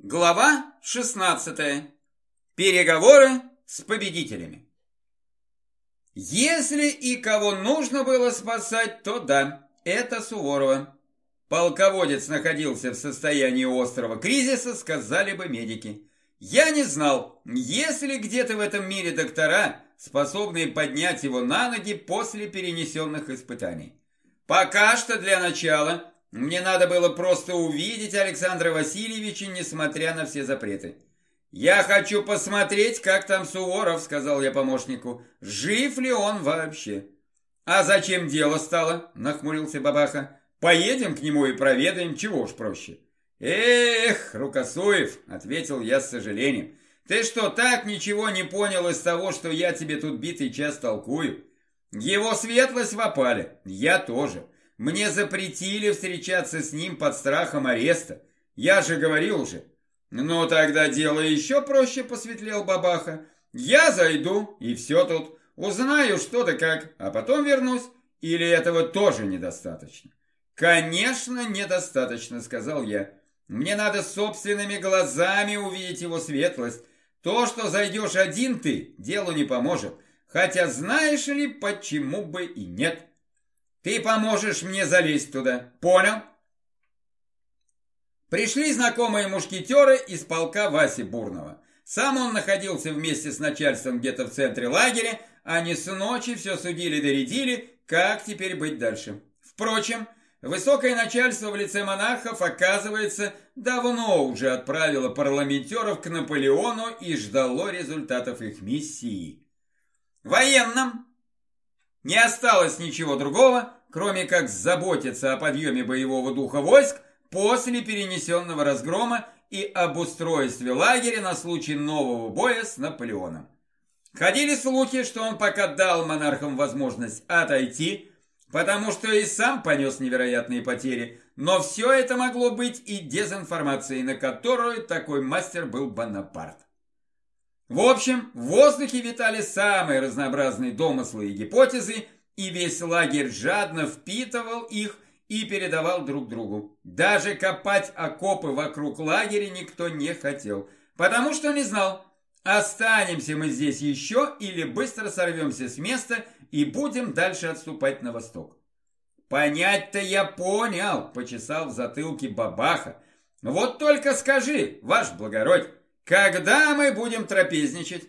Глава 16. Переговоры с победителями. Если и кого нужно было спасать, то да, это Суворова. Полководец находился в состоянии острого кризиса, сказали бы медики. Я не знал, есть ли где-то в этом мире доктора, способные поднять его на ноги после перенесенных испытаний. Пока что для начала мне надо было просто увидеть Александра Васильевича, несмотря на все запреты. «Я хочу посмотреть, как там Суворов», — сказал я помощнику. «Жив ли он вообще?» «А зачем дело стало?» — нахмурился бабаха. «Поедем к нему и проведаем, чего уж проще». «Эх, Рукосуев», — ответил я с сожалением. «Ты что, так ничего не понял из того, что я тебе тут битый час толкую? Его светлость в опале, я тоже». Мне запретили встречаться с ним под страхом ареста. Я же говорил уже. Ну, тогда дело еще проще, посветлел бабаха. Я зайду, и все тут. Узнаю, что да как, а потом вернусь. Или этого тоже недостаточно? Конечно, недостаточно, сказал я. Мне надо собственными глазами увидеть его светлость. То, что зайдешь один ты, делу не поможет. Хотя знаешь ли, почему бы и нет. Ты поможешь мне залезть туда, понял? Пришли знакомые мушкетеры из полка Васи Бурного. Сам он находился вместе с начальством где-то в центре лагеря, они с ночи все судили-доредили, как теперь быть дальше. Впрочем, высокое начальство в лице монархов, оказывается, давно уже отправило парламентеров к Наполеону и ждало результатов их миссии. Военным не осталось ничего другого, кроме как заботиться о подъеме боевого духа войск после перенесенного разгрома и об устройстве лагеря на случай нового боя с Наполеоном. Ходили слухи, что он пока дал монархам возможность отойти, потому что и сам понес невероятные потери, но все это могло быть и дезинформацией, на которую такой мастер был Бонапарт. В общем, в воздухе витали самые разнообразные домыслы и гипотезы, и весь лагерь жадно впитывал их и передавал друг другу. Даже копать окопы вокруг лагеря никто не хотел, потому что не знал, останемся мы здесь еще или быстро сорвемся с места и будем дальше отступать на восток. Понять-то я понял, почесал в затылке бабаха. Вот только скажи, ваш благородь, когда мы будем трапезничать?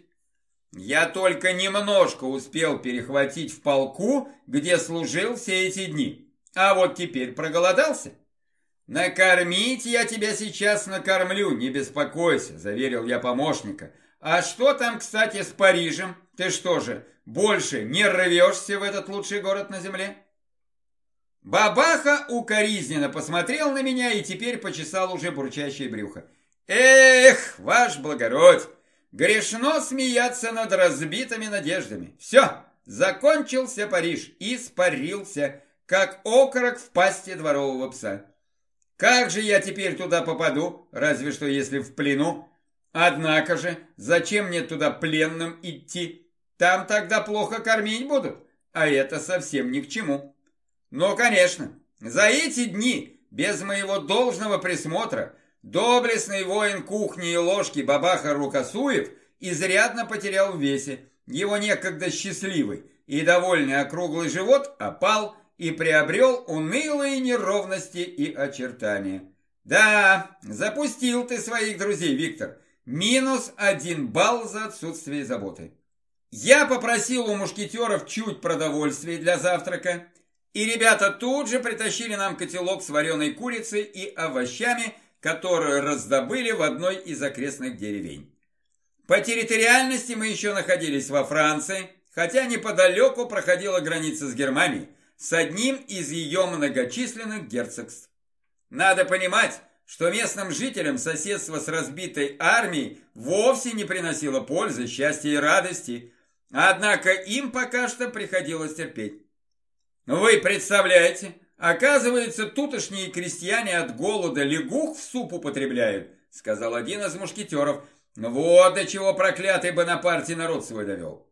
Я только немножко успел перехватить в полку, где служил все эти дни. А вот теперь проголодался. Накормить я тебя сейчас накормлю, не беспокойся, заверил я помощника. А что там, кстати, с Парижем? Ты что же, больше не рвешься в этот лучший город на земле? Бабаха укоризненно посмотрел на меня и теперь почесал уже бурчащее брюхо. Эх, ваш благородь, Грешно смеяться над разбитыми надеждами. Все, закончился Париж, испарился, как окорок в пасти дворового пса. Как же я теперь туда попаду, разве что если в плену? Однако же, зачем мне туда пленным идти? Там тогда плохо кормить будут, а это совсем ни к чему. Но, конечно, за эти дни, без моего должного присмотра, Доблестный воин кухни и ложки Бабаха Рукосуев изрядно потерял в весе. Его некогда счастливый и довольный округлый живот опал и приобрел унылые неровности и очертания. Да, запустил ты своих друзей, Виктор. Минус один балл за отсутствие заботы. Я попросил у мушкетеров чуть продовольствия для завтрака, и ребята тут же притащили нам котелок с вареной курицей и овощами – которую раздобыли в одной из окрестных деревень. По территориальности мы еще находились во Франции, хотя неподалеку проходила граница с Германией, с одним из ее многочисленных герцогств. Надо понимать, что местным жителям соседство с разбитой армией вовсе не приносило пользы, счастья и радости, однако им пока что приходилось терпеть. Вы представляете, Оказывается, тутошние крестьяне от голода лягух в суп употребляют, сказал один из мушкетеров. Вот до чего проклятый Бонапарти народ свой довел.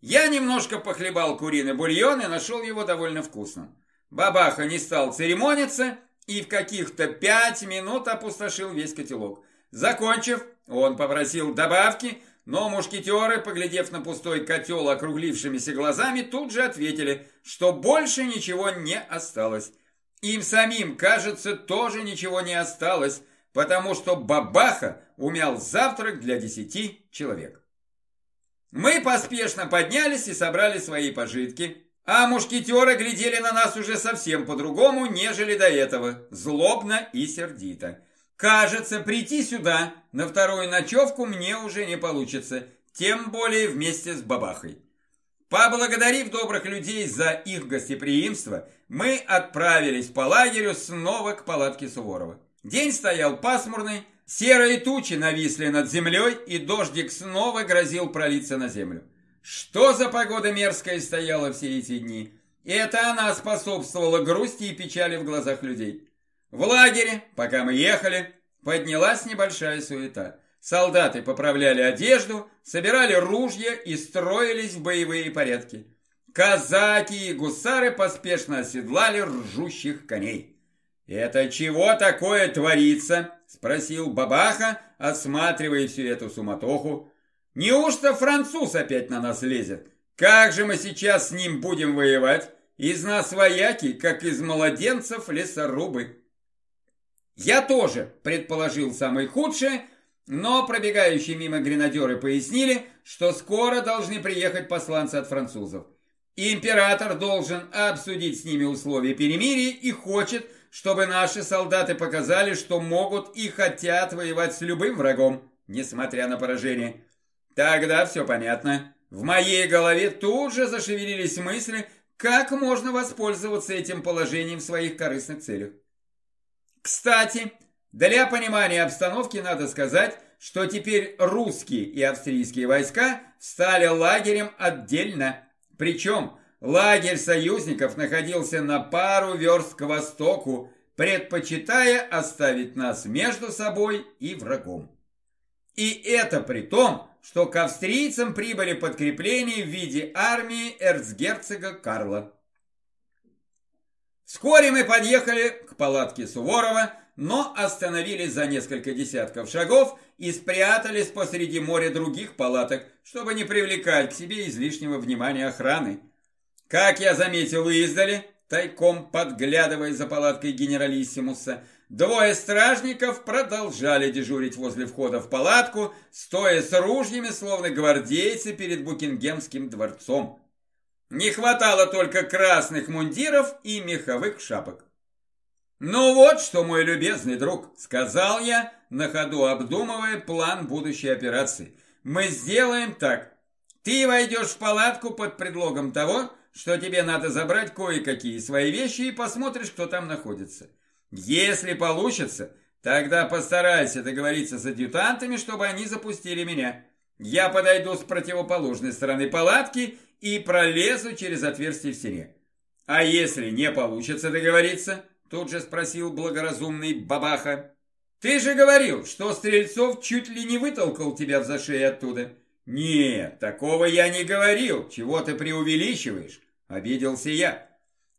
Я немножко похлебал куриный бульон и нашел его довольно вкусным. Бабаха не стал церемониться и в каких-то пять минут опустошил весь котелок. Закончив, он попросил добавки, но мушкетеры, поглядев на пустой котел округлившимися глазами, тут же ответили, что больше ничего не осталось. Им самим, кажется, тоже ничего не осталось, потому что бабаха умял завтрак для десяти человек. Мы поспешно поднялись и собрали свои пожитки, а мушкетеры глядели на нас уже совсем по-другому, нежели до этого, злобно и сердито. Кажется, прийти сюда на вторую ночевку мне уже не получится, тем более вместе с бабахой. Поблагодарив добрых людей за их гостеприимство, мы отправились по лагерю снова к палатке Суворова. День стоял пасмурный, серые тучи нависли над землей, и дождик снова грозил пролиться на землю. Что за погода мерзкая стояла все эти дни? Это она способствовала грусти и печали в глазах людей. В лагере, пока мы ехали, поднялась небольшая суета. Солдаты поправляли одежду, собирали ружья и строились в боевые порядки. Казаки и гусары поспешно оседлали ржущих коней. «Это чего такое творится?» – спросил Бабаха, осматривая всю эту суматоху. «Неужто француз опять на нас лезет? Как же мы сейчас с ним будем воевать? Из нас вояки, как из младенцев лесорубы». Я тоже предположил самое худшее, но пробегающие мимо гренадеры пояснили, что скоро должны приехать посланцы от французов. Император должен обсудить с ними условия перемирия и хочет, чтобы наши солдаты показали, что могут и хотят воевать с любым врагом, несмотря на поражение. Тогда все понятно. В моей голове тут же зашевелились мысли, как можно воспользоваться этим положением в своих корыстных целях. Кстати, для понимания обстановки надо сказать, что теперь русские и австрийские войска стали лагерем отдельно. Причем Лагерь союзников находился на пару верст к востоку, предпочитая оставить нас между собой и врагом. И это при том, что к австрийцам прибыли подкрепления в виде армии эрцгерцога Карла. Вскоре мы подъехали к палатке Суворова, но остановились за несколько десятков шагов и спрятались посреди моря других палаток, чтобы не привлекать к себе излишнего внимания охраны. Как я заметил издали, тайком подглядывая за палаткой генералиссимуса, двое стражников продолжали дежурить возле входа в палатку, стоя с ружьями, словно гвардейцы перед Букингемским дворцом. Не хватало только красных мундиров и меховых шапок. «Ну вот что, мой любезный друг», — сказал я, на ходу обдумывая план будущей операции. «Мы сделаем так. Ты войдешь в палатку под предлогом того, что тебе надо забрать кое-какие свои вещи и посмотришь, кто там находится. Если получится, тогда постарайся договориться с адъютантами, чтобы они запустили меня. Я подойду с противоположной стороны палатки и пролезу через отверстие в стене. А если не получится договориться, тут же спросил благоразумный бабаха. Ты же говорил, что Стрельцов чуть ли не вытолкал тебя в зашей оттуда. Нет, такого я не говорил, чего ты преувеличиваешь. Обиделся я.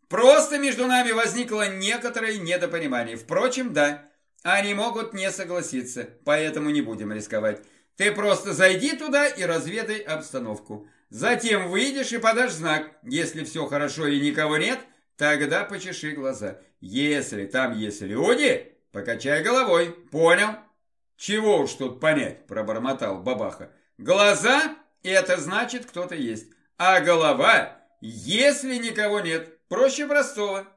Просто между нами возникло некоторое недопонимание. Впрочем, да, они могут не согласиться, поэтому не будем рисковать. Ты просто зайди туда и разведай обстановку. Затем выйдешь и подашь знак. Если все хорошо и никого нет, тогда почеши глаза. Если там есть люди, покачай головой. Понял? Чего уж тут понять, пробормотал бабаха. Глаза – это значит кто-то есть, а голова если никого нет, проще простого.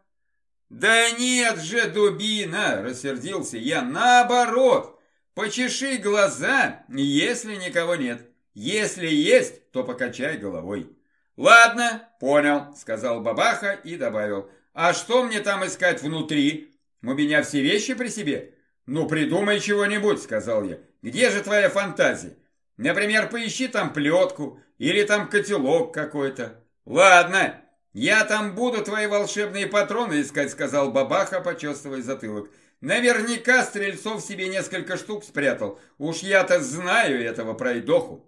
Да нет же, дубина, рассердился я, наоборот. Почеши глаза, если никого нет. Если есть, то покачай головой. Ладно, понял, сказал бабаха и добавил. А что мне там искать внутри? У меня все вещи при себе. Ну, придумай чего-нибудь, сказал я. Где же твоя фантазия? Например, поищи там плетку или там котелок какой-то. «Ладно, я там буду твои волшебные патроны искать», сказал бабаха, почесывая затылок. «Наверняка Стрельцов себе несколько штук спрятал. Уж я-то знаю этого пройдоху».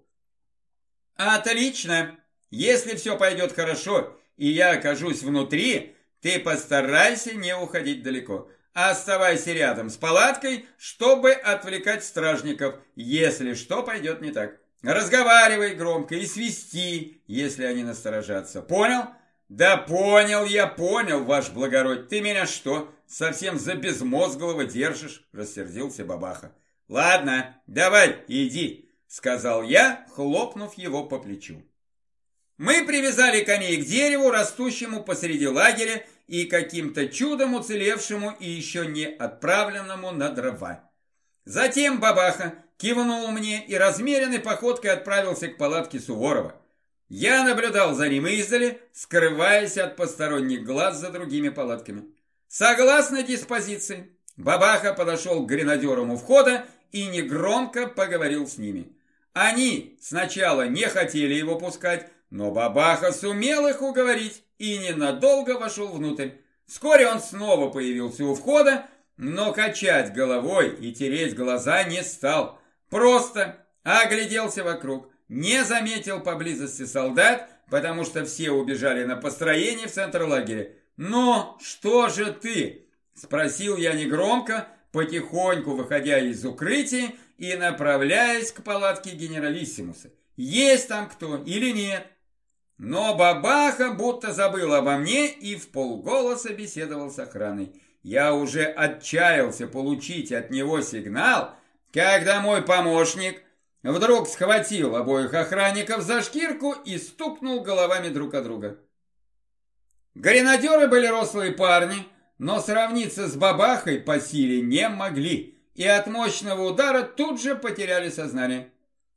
«Отлично! Если все пойдет хорошо, и я окажусь внутри, ты постарайся не уходить далеко. Оставайся рядом с палаткой, чтобы отвлекать стражников, если что пойдет не так. Разговаривай громко и свисти, если они насторожатся. Понял? Да понял я, понял, ваш благородь. Ты меня что, совсем за безмозглого держишь? Рассердился бабаха. Ладно, давай, иди, сказал я, хлопнув его по плечу. Мы привязали коней к дереву, растущему посреди лагеря, и каким-то чудом уцелевшему и еще не отправленному на дрова. Затем бабаха кивнул мне и размеренной походкой отправился к палатке Суворова. Я наблюдал за ним издали, скрываясь от посторонних глаз за другими палатками. Согласно диспозиции, бабаха подошел к гренадерам у входа и негромко поговорил с ними. Они сначала не хотели его пускать, но бабаха сумел их уговорить и ненадолго вошел внутрь. Вскоре он снова появился у входа, но качать головой и тереть глаза не стал. Просто огляделся вокруг, не заметил поблизости солдат, потому что все убежали на построение в центр лагеря. «Ну, что же ты?» – спросил я негромко, потихоньку выходя из укрытия и направляясь к палатке генералиссимуса. «Есть там кто или нет?» Но бабаха будто забыл обо мне и в полголоса беседовал с охраной. Я уже отчаялся получить от него сигнал, когда мой помощник вдруг схватил обоих охранников за шкирку и стукнул головами друг от друга. Гренадеры были рослые парни, но сравниться с бабахой по силе не могли, и от мощного удара тут же потеряли сознание.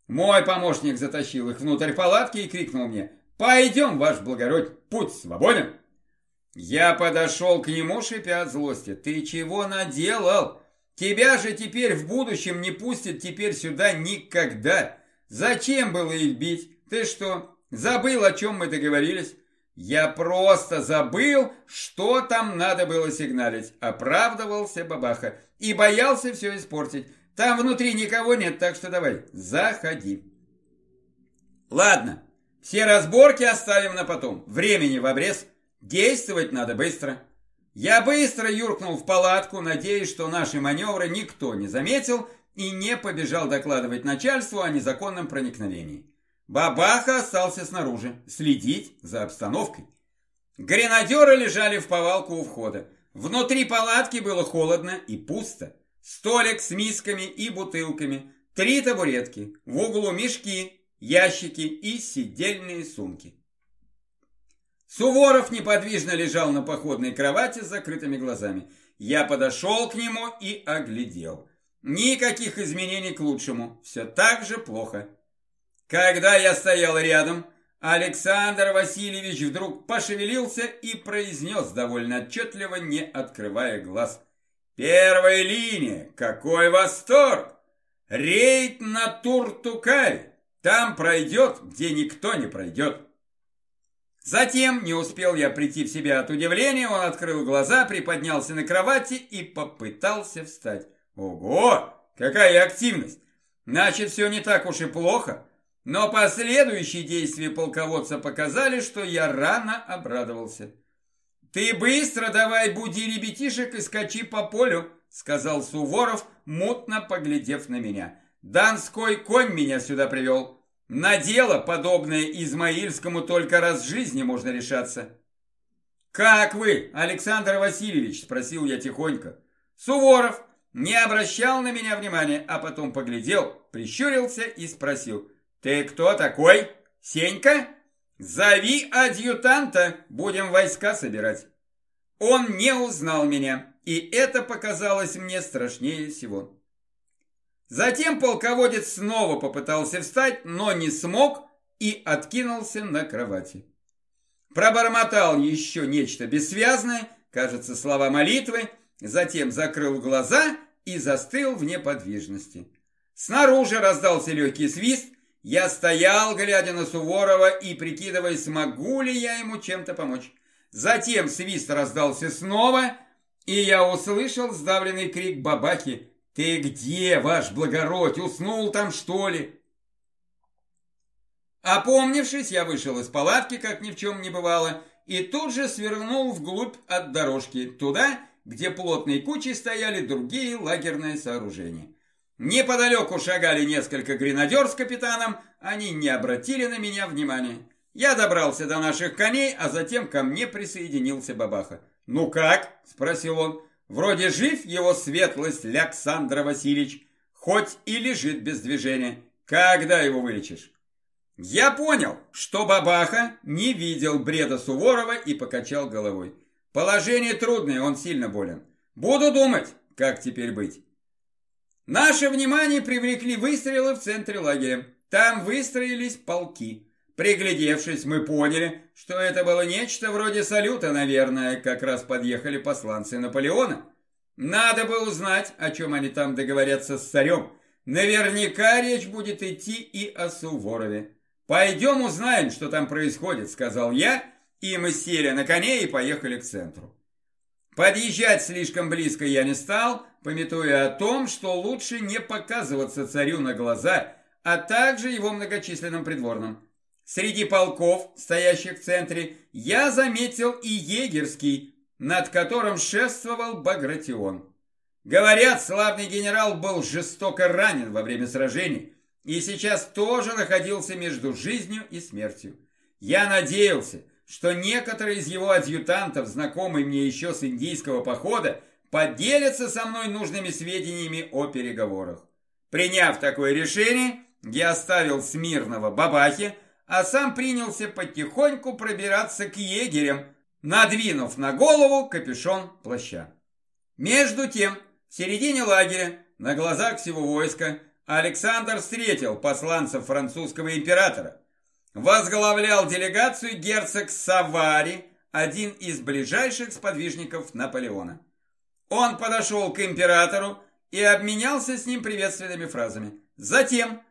Мой помощник затащил их внутрь палатки и крикнул мне «Пойдем, ваш благородь, путь свободен!» Я подошел к нему, шипя от злости. «Ты чего наделал? Тебя же теперь в будущем не пустят теперь сюда никогда. Зачем было их бить? Ты что, забыл, о чем мы договорились?» «Я просто забыл, что там надо было сигналить», — оправдывался бабаха и боялся все испортить. «Там внутри никого нет, так что давай, заходи». «Ладно, все разборки оставим на потом. Времени в обрез. Действовать надо быстро. Я быстро юркнул в палатку, надеясь, что наши маневры никто не заметил и не побежал докладывать начальству о незаконном проникновении. Бабаха остался снаружи, следить за обстановкой. Гренадеры лежали в повалку у входа. Внутри палатки было холодно и пусто. Столик с мисками и бутылками, три табуретки, в углу мешки, ящики и сидельные сумки. Суворов неподвижно лежал на походной кровати с закрытыми глазами. Я подошел к нему и оглядел. Никаких изменений к лучшему, все так же плохо. Когда я стоял рядом, Александр Васильевич вдруг пошевелился и произнес довольно отчетливо, не открывая глаз. «Первая линия! Какой восторг! Рейд на Туртукаль!» Там пройдет, где никто не пройдет. Затем, не успел я прийти в себя от удивления, он открыл глаза, приподнялся на кровати и попытался встать. Ого, какая активность! Значит, все не так уж и плохо. Но последующие действия полководца показали, что я рано обрадовался. «Ты быстро давай буди ребятишек и скачи по полю», сказал Суворов, мутно поглядев на меня. Донской конь меня сюда привел. На дело, подобное Измаильскому, только раз в жизни можно решаться. «Как вы, Александр Васильевич?» – спросил я тихонько. Суворов не обращал на меня внимания, а потом поглядел, прищурился и спросил. «Ты кто такой? Сенька? Зови адъютанта, будем войска собирать». Он не узнал меня, и это показалось мне страшнее всего. Затем полководец снова попытался встать, но не смог и откинулся на кровати. Пробормотал еще нечто бессвязное, кажется, слова молитвы, затем закрыл глаза и застыл в неподвижности. Снаружи раздался легкий свист, я стоял, глядя на Суворова и прикидывая, смогу ли я ему чем-то помочь. Затем свист раздался снова, и я услышал сдавленный крик бабахи «Ты где, ваш благородь, уснул там, что ли?» Опомнившись, я вышел из палатки, как ни в чем не бывало, и тут же свернул вглубь от дорожки, туда, где плотной кучей стояли другие лагерные сооружения. Неподалеку шагали несколько гренадер с капитаном, они не обратили на меня внимания. Я добрался до наших коней, а затем ко мне присоединился Бабаха. «Ну как?» – спросил он. «Вроде жив его светлость Александр Васильевич, хоть и лежит без движения. Когда его вылечишь?» Я понял, что Бабаха не видел бреда Суворова и покачал головой. Положение трудное, он сильно болен. Буду думать, как теперь быть. Наше внимание привлекли выстрелы в центре лагеря. Там выстроились полки. Приглядевшись, мы поняли, что это было нечто вроде салюта, наверное, как раз подъехали посланцы Наполеона. Надо бы узнать, о чем они там договорятся с царем. Наверняка речь будет идти и о Суворове. «Пойдем узнаем, что там происходит», — сказал я, и мы сели на коне и поехали к центру. Подъезжать слишком близко я не стал, пометуя о том, что лучше не показываться царю на глаза, а также его многочисленным придворным. Среди полков, стоящих в центре, я заметил и егерский, над которым шествовал Багратион. Говорят, славный генерал был жестоко ранен во время сражений и сейчас тоже находился между жизнью и смертью. Я надеялся, что некоторые из его адъютантов, знакомые мне еще с индийского похода, поделятся со мной нужными сведениями о переговорах. Приняв такое решение, я оставил Смирного Бабахи, а сам принялся потихоньку пробираться к егерям, надвинув на голову капюшон плаща. Между тем, в середине лагеря, на глазах всего войска, Александр встретил посланцев французского императора. Возглавлял делегацию герцог Савари, один из ближайших сподвижников Наполеона. Он подошел к императору и обменялся с ним приветственными фразами. Затем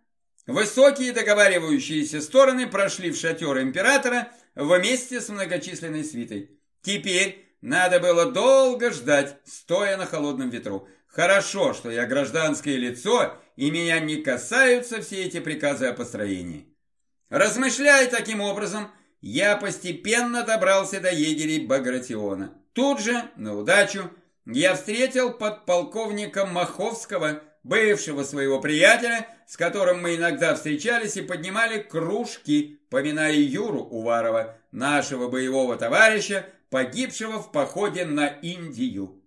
Высокие договаривающиеся стороны прошли в шатер императора вместе с многочисленной свитой. Теперь надо было долго ждать, стоя на холодном ветру. Хорошо, что я гражданское лицо, и меня не касаются все эти приказы о построении. Размышляя таким образом, я постепенно добрался до егерей Багратиона. Тут же, на удачу, я встретил подполковника Маховского, бывшего своего приятеля, с которым мы иногда встречались и поднимали кружки, поминая Юру Уварова, нашего боевого товарища, погибшего в походе на Индию.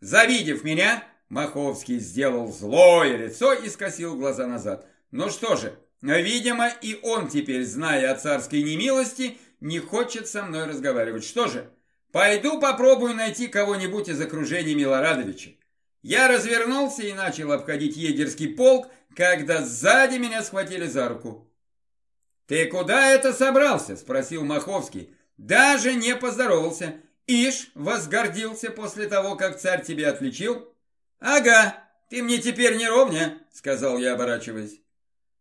Завидев меня, Маховский сделал злое лицо и скосил глаза назад. Ну что же, видимо, и он теперь, зная о царской немилости, не хочет со мной разговаривать. Что же, пойду попробую найти кого-нибудь из окружения Милорадовича. Я развернулся и начал обходить егерский полк, когда сзади меня схватили за руку. «Ты куда это собрался?» – спросил Маховский. «Даже не поздоровался. Ишь, возгордился после того, как царь тебя отличил?» «Ага, ты мне теперь не ровня», – сказал я, оборачиваясь.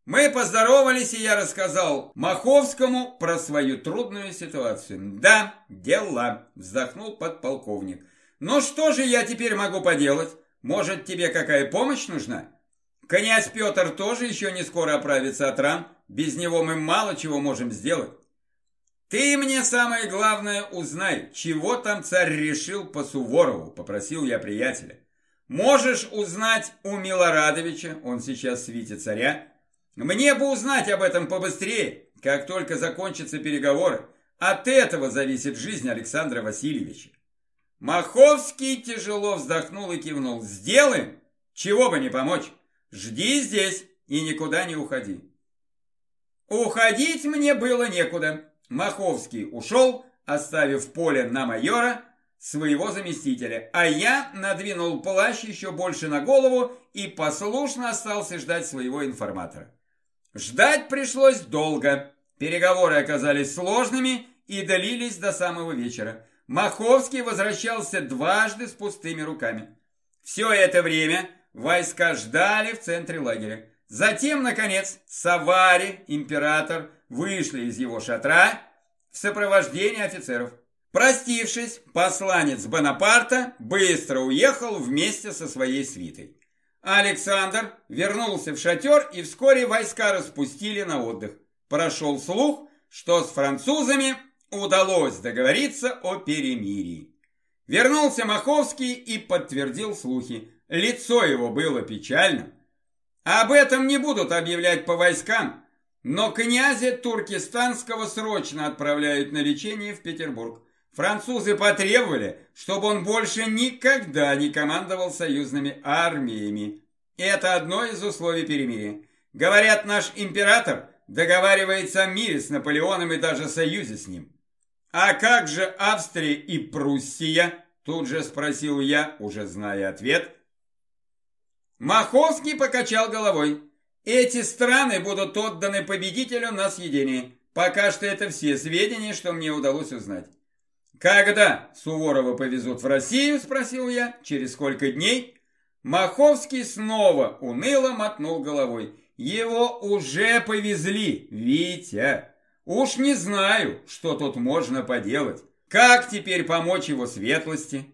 Мы поздоровались, и я рассказал Маховскому про свою трудную ситуацию. «Да, дела», – вздохнул подполковник. «Ну что же я теперь могу поделать? Может, тебе какая помощь нужна? Князь Петр тоже еще не скоро оправится от ран. Без него мы мало чего можем сделать. Ты мне самое главное узнай, чего там царь решил по Суворову, попросил я приятеля. Можешь узнать у Милорадовича, он сейчас в свите царя. Мне бы узнать об этом побыстрее, как только закончатся переговоры. От этого зависит жизнь Александра Васильевича. Маховский тяжело вздохнул и кивнул. «Сделаем! Чего бы не помочь! Жди здесь и никуда не уходи!» Уходить мне было некуда. Маховский ушел, оставив поле на майора, своего заместителя, а я надвинул плащ еще больше на голову и послушно остался ждать своего информатора. Ждать пришлось долго. Переговоры оказались сложными и длились до самого вечера. Маховский возвращался дважды с пустыми руками. Все это время войска ждали в центре лагеря. Затем, наконец, Савари, император, вышли из его шатра в сопровождении офицеров. Простившись, посланец Бонапарта быстро уехал вместе со своей свитой. Александр вернулся в шатер, и вскоре войска распустили на отдых. Прошел слух, что с французами удалось договориться о перемирии. Вернулся Маховский и подтвердил слухи. Лицо его было печальным. Об этом не будут объявлять по войскам, но князя Туркестанского срочно отправляют на лечение в Петербург. Французы потребовали, чтобы он больше никогда не командовал союзными армиями. Это одно из условий перемирия. Говорят, наш император договаривается о мире с Наполеоном и даже союзе с ним. А как же Австрия и Пруссия? Тут же спросил я, уже зная ответ. Маховский покачал головой. Эти страны будут отданы победителю на съедение. Пока что это все сведения, что мне удалось узнать. «Когда Суворова повезут в Россию?» – спросил я. «Через сколько дней?» Маховский снова уныло мотнул головой. «Его уже повезли, Витя. Уж не знаю, что тут можно поделать. Как теперь помочь его светлости?»